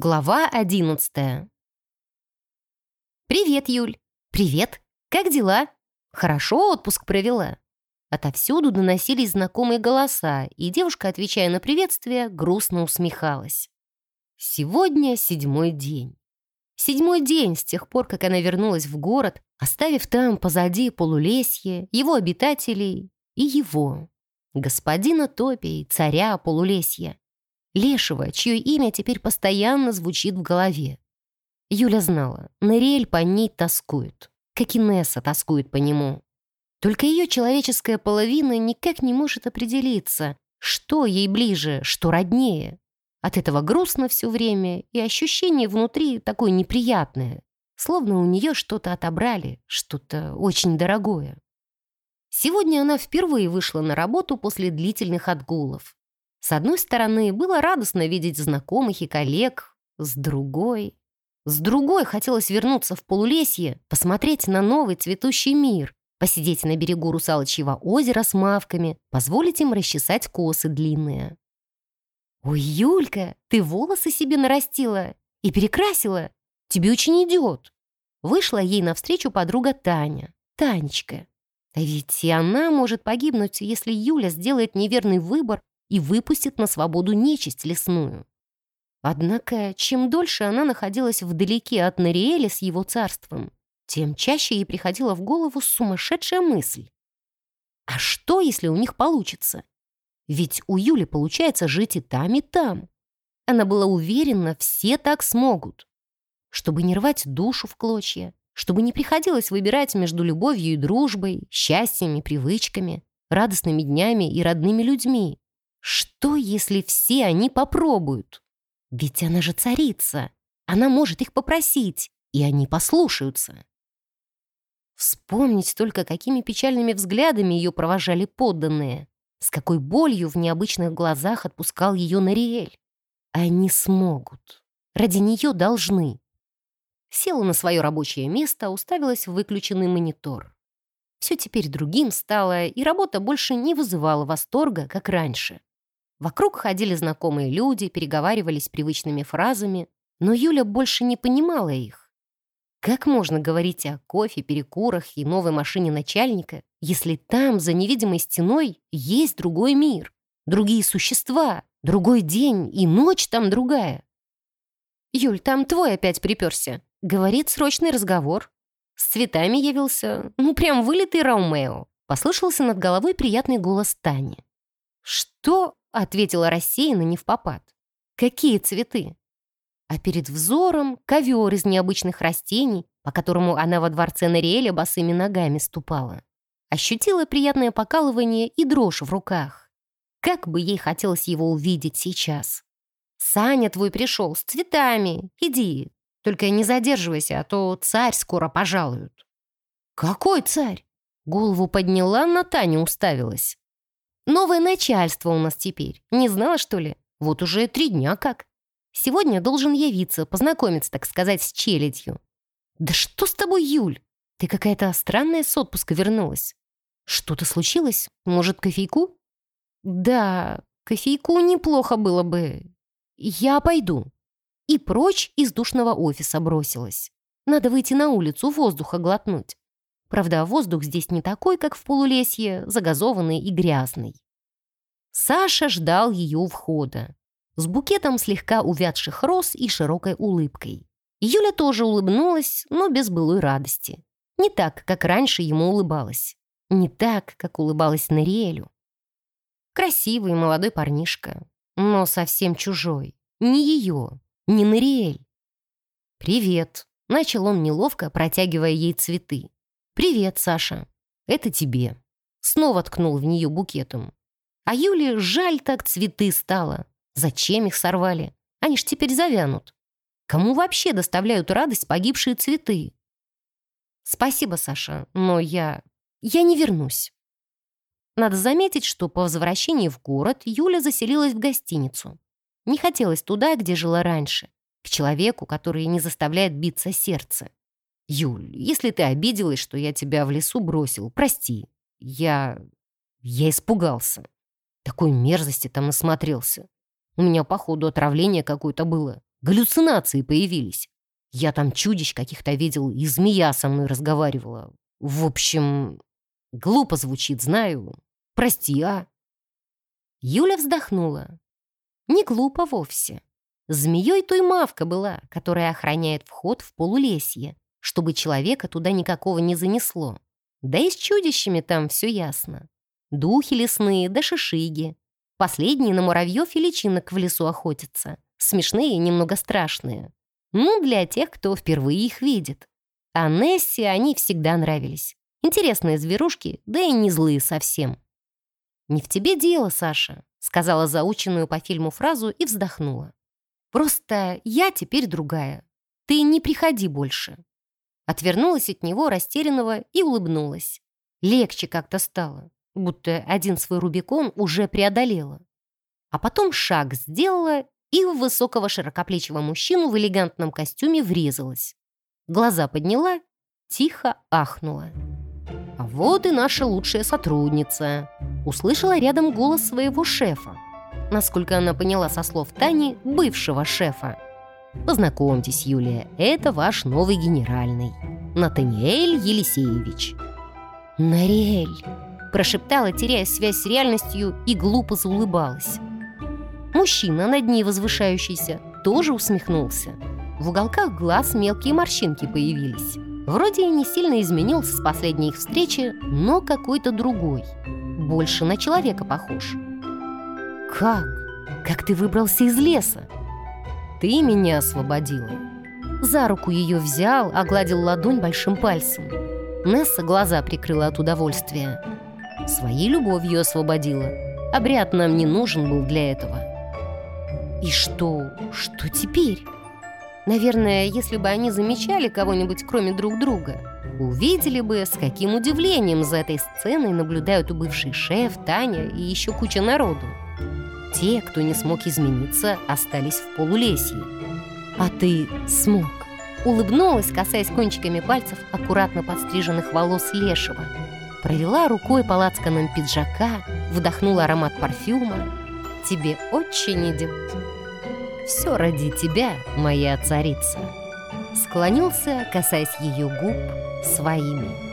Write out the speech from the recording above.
Глава одиннадцатая. «Привет, Юль!» «Привет! Как дела?» «Хорошо отпуск провела?» Отовсюду доносились знакомые голоса, и девушка, отвечая на приветствие, грустно усмехалась. Сегодня седьмой день. Седьмой день с тех пор, как она вернулась в город, оставив там позади полулесье, его обитателей и его, господина Топи, царя полулесья. Лешего, чье имя теперь постоянно звучит в голове. Юля знала, Нориэль по ней тоскует, как и Несса тоскует по нему. Только ее человеческая половина никак не может определиться, что ей ближе, что роднее. От этого грустно все время, и ощущение внутри такое неприятное, словно у нее что-то отобрали, что-то очень дорогое. Сегодня она впервые вышла на работу после длительных отгулов. С одной стороны, было радостно видеть знакомых и коллег, с другой... С другой хотелось вернуться в полулесье, посмотреть на новый цветущий мир, посидеть на берегу русалочьего озера с мавками, позволить им расчесать косы длинные. «Ой, Юлька, ты волосы себе нарастила и перекрасила. Тебе очень идет». Вышла ей навстречу подруга Таня, Танечка. А ведь и она может погибнуть, если Юля сделает неверный выбор и выпустит на свободу нечисть лесную. Однако, чем дольше она находилась вдалеке от Нариэля с его царством, тем чаще ей приходила в голову сумасшедшая мысль. А что, если у них получится? Ведь у Юли получается жить и там, и там. Она была уверена, все так смогут. Чтобы не рвать душу в клочья, чтобы не приходилось выбирать между любовью и дружбой, счастьем и привычками, радостными днями и родными людьми. Что, если все они попробуют? Ведь она же царица. Она может их попросить, и они послушаются. Вспомнить только, какими печальными взглядами ее провожали подданные, с какой болью в необычных глазах отпускал ее Нариэль. Они смогут. Ради нее должны. Села на свое рабочее место, уставилась в выключенный монитор. Все теперь другим стало, и работа больше не вызывала восторга, как раньше. Вокруг ходили знакомые люди, переговаривались привычными фразами, но Юля больше не понимала их. Как можно говорить о кофе, перекурах и новой машине начальника, если там, за невидимой стеной, есть другой мир, другие существа, другой день и ночь там другая? «Юль, там твой опять приперся», — говорит срочный разговор. С цветами явился, ну прям вылитый Ромео. Послышался над головой приятный голос Тани. «Что?» — ответила рассеянно не в попад. «Какие цветы?» А перед взором ковер из необычных растений, по которому она во дворце Нариэля босыми ногами ступала. Ощутила приятное покалывание и дрожь в руках. Как бы ей хотелось его увидеть сейчас. «Саня твой пришел с цветами. Иди. Только не задерживайся, а то царь скоро пожалуют». «Какой царь?» Голову подняла, на Таню уставилась. Новое начальство у нас теперь. Не знала, что ли? Вот уже три дня как. Сегодня должен явиться, познакомиться, так сказать, с челядью. Да что с тобой, Юль? Ты какая-то странная с отпуска вернулась. Что-то случилось? Может, кофейку? Да, кофейку неплохо было бы. Я пойду. И прочь из душного офиса бросилась. Надо выйти на улицу, воздуха глотнуть. Правда, воздух здесь не такой, как в полулесье, загазованный и грязный. Саша ждал ее входа. С букетом слегка увядших роз и широкой улыбкой. Юля тоже улыбнулась, но без былой радости. Не так, как раньше ему улыбалась. Не так, как улыбалась Нариэлю. Красивый молодой парнишка, но совсем чужой. Не ее, не Нариэль. «Привет», — начал он неловко, протягивая ей цветы. «Привет, Саша. Это тебе». Снова ткнул в нее букетом. А Юле жаль так цветы стало. Зачем их сорвали? Они ж теперь завянут. Кому вообще доставляют радость погибшие цветы? Спасибо, Саша, но я... я не вернусь. Надо заметить, что по возвращении в город Юля заселилась в гостиницу. Не хотелось туда, где жила раньше, к человеку, который не заставляет биться сердце. «Юль, если ты обиделась, что я тебя в лесу бросил, прости. Я... я испугался. Такой мерзости там насмотрелся. У меня, походу, отравление какое-то было. галлюцинации появились. Я там чудищ каких-то видел, и змея со мной разговаривала. В общем, глупо звучит, знаю. Прости, а?» Юля вздохнула. Не глупо вовсе. Змеей той мавка была, которая охраняет вход в полулесье, чтобы человека туда никакого не занесло. Да и с чудищами там все ясно. Духи лесные да шишиги. Последние на муравьев и личинок в лесу охотятся. Смешные и немного страшные. Ну, для тех, кто впервые их видит. А Несси они всегда нравились. Интересные зверушки, да и не злые совсем. «Не в тебе дело, Саша», — сказала заученную по фильму фразу и вздохнула. «Просто я теперь другая. Ты не приходи больше». Отвернулась от него, растерянного, и улыбнулась. Легче как-то стало, будто один свой Рубикон уже преодолела. А потом шаг сделала и в высокого широкоплечего мужчину в элегантном костюме врезалась. Глаза подняла, тихо ахнула. «А вот и наша лучшая сотрудница!» Услышала рядом голос своего шефа. Насколько она поняла со слов Тани, бывшего шефа. «Познакомьтесь, Юлия, это ваш новый генеральный, Натаниэль Елисеевич». «Нариэль!» – прошептала, теряя связь с реальностью, и глупо заулыбалась. Мужчина, над ней возвышающийся, тоже усмехнулся. В уголках глаз мелкие морщинки появились. Вроде и не сильно изменился с последней их встречи, но какой-то другой. Больше на человека похож. «Как? Как ты выбрался из леса?» «Ты меня освободила». За руку ее взял, огладил ладонь большим пальцем. Несса глаза прикрыла от удовольствия. Своей любовью освободила. Обряд нам не нужен был для этого. И что? Что теперь? Наверное, если бы они замечали кого-нибудь, кроме друг друга, увидели бы, с каким удивлением за этой сценой наблюдают у бывший шеф, Таня и еще куча народу. Те, кто не смог измениться, остались в полулесье. А ты смог. Улыбнулась, касаясь кончиками пальцев аккуратно подстриженных волос Лешего. Провела рукой по лацканам пиджака, вдохнула аромат парфюма, тебе очень идет. Все ради тебя, моя царица. Склонился, касаясь ее губ своими.